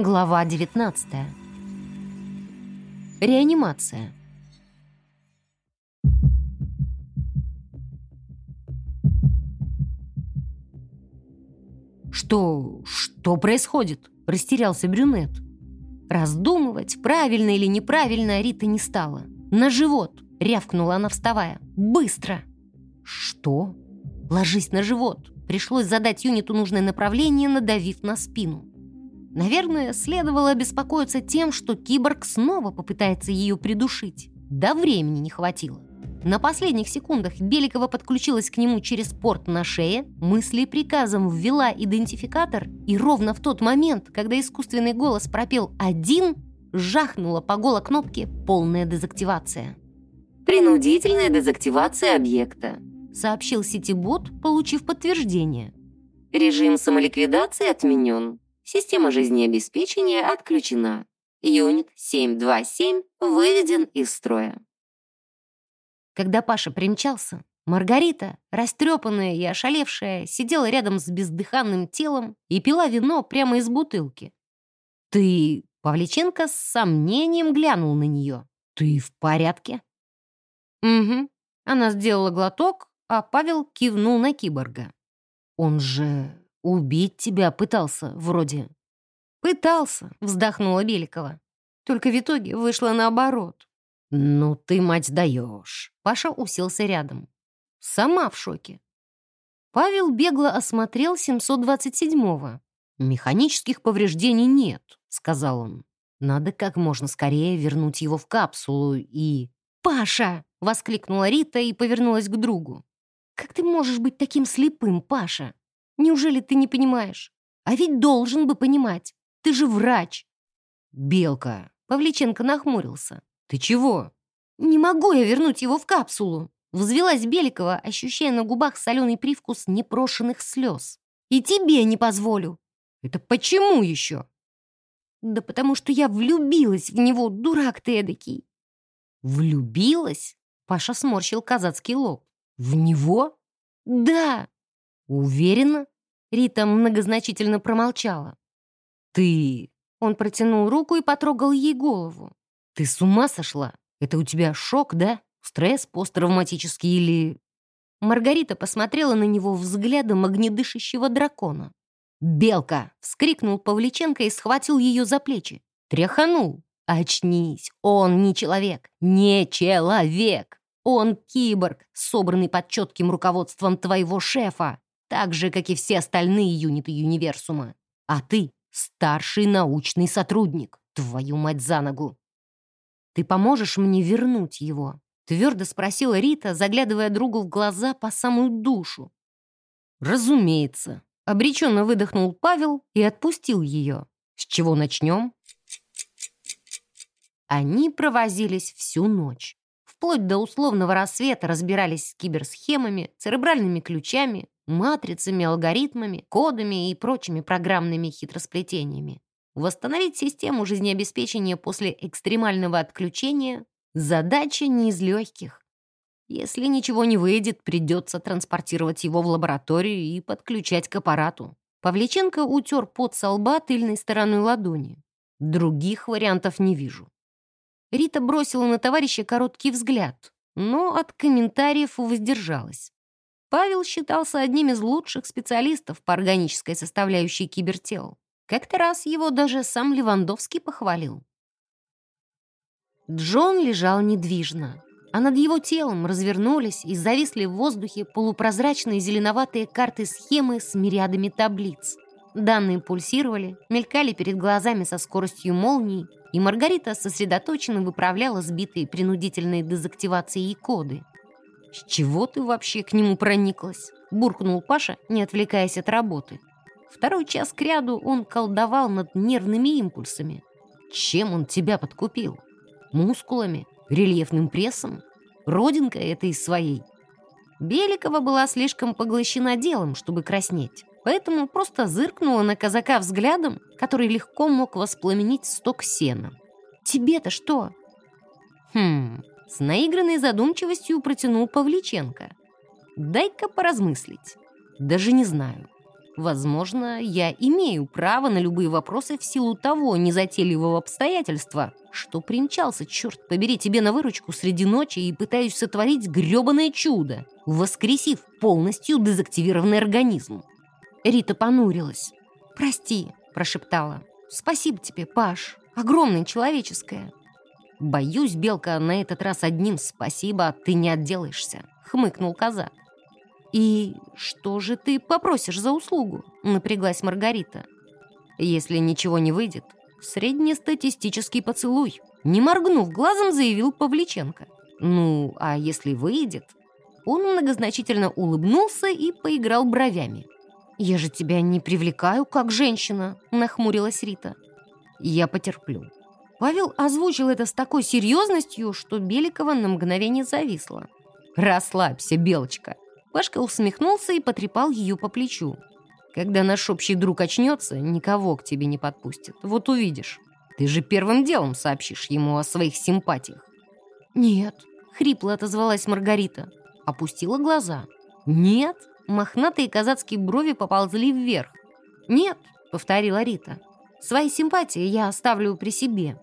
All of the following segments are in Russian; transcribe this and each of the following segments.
Глава 19. Реанимация. «Что... что происходит?» — растерялся брюнет. Раздумывать, правильно или неправильно, Рита не стала. «На живот!» — рявкнула она, вставая. «Быстро!» «Что?» «Ложись на живот!» Пришлось задать юниту нужное направление, надавив на спину. Наверное, следовало обеспокоиться тем, что киборг снова попытается ее придушить. Да времени не хватило. На последних секундах Беликова подключилась к нему через порт на шее, мысли приказом ввела идентификатор, и ровно в тот момент, когда искусственный голос пропел «один», жахнула по голо кнопке «Полная дезактивация». «Принудительная дезактивация объекта», сообщил сетибот, получив подтверждение. «Режим самоликвидации отменен. Система жизнеобеспечения отключена. Юнит 727 выведен из строя». Когда Паша примчался, Маргарита, растрепанная и ошалевшая, сидела рядом с бездыханным телом и пила вино прямо из бутылки. «Ты...» — Павличенко с сомнением глянул на нее. «Ты в порядке?» «Угу». Она сделала глоток, а Павел кивнул на киборга. «Он же убить тебя пытался, вроде». «Пытался», — вздохнула Беликова. «Только в итоге вышло наоборот. «Ну ты, мать, даешь!» Паша уселся рядом. «Сама в шоке». Павел бегло осмотрел 727-го. «Механических повреждений нет», — сказал он. «Надо как можно скорее вернуть его в капсулу и...» «Паша!» — воскликнула Рита и повернулась к другу. «Как ты можешь быть таким слепым, Паша? Неужели ты не понимаешь? А ведь должен бы понимать. Ты же врач!» «Белка!» — Павличенко нахмурился. «Ты чего?» «Не могу я вернуть его в капсулу!» Взвелась Беликова, ощущая на губах соленый привкус непрошенных слез. «И тебе не позволю!» «Это почему еще?» «Да потому что я влюбилась в него, дурак ты эдакий!» «Влюбилась?» Паша сморщил казацкий лоб. «В него?» «Да!» «Уверена?» Рита многозначительно промолчала. «Ты...» Он протянул руку и потрогал ей голову. «Ты с ума сошла? Это у тебя шок, да? Стресс посттравматический или...» Маргарита посмотрела на него взглядом огнедышащего дракона. «Белка!» — вскрикнул Павличенко и схватил ее за плечи. Тряханул. «Очнись! Он не человек! Не человек! Он киборг, собранный под четким руководством твоего шефа, так же, как и все остальные юниты Юниверсума. А ты — старший научный сотрудник, твою мать за ногу!» «Ты поможешь мне вернуть его?» — твердо спросила Рита, заглядывая другу в глаза по самую душу. «Разумеется», — обреченно выдохнул Павел и отпустил ее. «С чего начнем?» Они провозились всю ночь. Вплоть до условного рассвета разбирались с киберсхемами, церебральными ключами, матрицами, алгоритмами, кодами и прочими программными хитросплетениями. Восстановить систему жизнеобеспечения после экстремального отключения – задача не из легких. Если ничего не выйдет, придется транспортировать его в лабораторию и подключать к аппарату. Павличенко утер пот со лба тыльной стороной ладони. Других вариантов не вижу. Рита бросила на товарища короткий взгляд, но от комментариев воздержалась. Павел считался одним из лучших специалистов по органической составляющей кибертел. Как-то раз его даже сам Левандовский похвалил. Джон лежал недвижно, а над его телом развернулись и зависли в воздухе полупрозрачные зеленоватые карты схемы с мириадами таблиц. Данные пульсировали, мелькали перед глазами со скоростью молнии, и Маргарита сосредоточенно выправляла сбитые принудительной дезактивацией коды. «С чего ты вообще к нему прониклась?» — буркнул Паша, не отвлекаясь от работы. Второй час кряду он колдовал над нервными импульсами. Чем он тебя подкупил? Мускулами? Рельефным прессом? Родинкой этой своей? Беликова была слишком поглощена делом, чтобы краснеть, поэтому просто зыркнула на казака взглядом, который легко мог воспламенить сток сена. «Тебе-то что?» «Хм...» С наигранной задумчивостью протянул Павличенко. «Дай-ка поразмыслить. Даже не знаю. Возможно, я имею право на любые вопросы в силу того незатейливого обстоятельства, что примчался, черт побери, тебе на выручку среди ночи и пытаюсь сотворить грёбаное чудо, воскресив полностью дезактивированный организм. Рита понурилась. «Прости», — прошептала. «Спасибо тебе, Паш. Огромное человеческое». «Боюсь, Белка, на этот раз одним спасибо ты не отделаешься», — хмыкнул казак. «И что же ты попросишь за услугу?» — напряглась Маргарита. «Если ничего не выйдет, среднестатистический поцелуй», — не моргнув глазом, заявил Павличенко. «Ну, а если выйдет?» Он многозначительно улыбнулся и поиграл бровями. «Я же тебя не привлекаю, как женщина», — нахмурилась Рита. «Я потерплю». Павел озвучил это с такой серьезностью, что Беликова на мгновение зависла. «Расслабься, Белочка», Пашка усмехнулся и потрепал ее по плечу. «Когда наш общий друг очнется, никого к тебе не подпустит. Вот увидишь. Ты же первым делом сообщишь ему о своих симпатиях». «Нет», — хрипло отозвалась Маргарита. Опустила глаза. «Нет?» Мохнатые казацкие брови поползли вверх. «Нет», — повторила Рита. «Свои симпатии я оставлю при себе».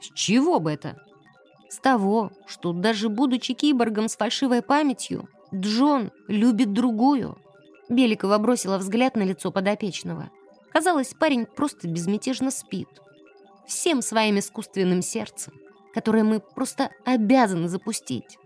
«С чего бы это?» «С того, что даже будучи киборгом с фальшивой памятью, Джон любит другую». Беликова бросила взгляд на лицо подопечного. Казалось, парень просто безмятежно спит. Всем своим искусственным сердцем, которое мы просто обязаны запустить.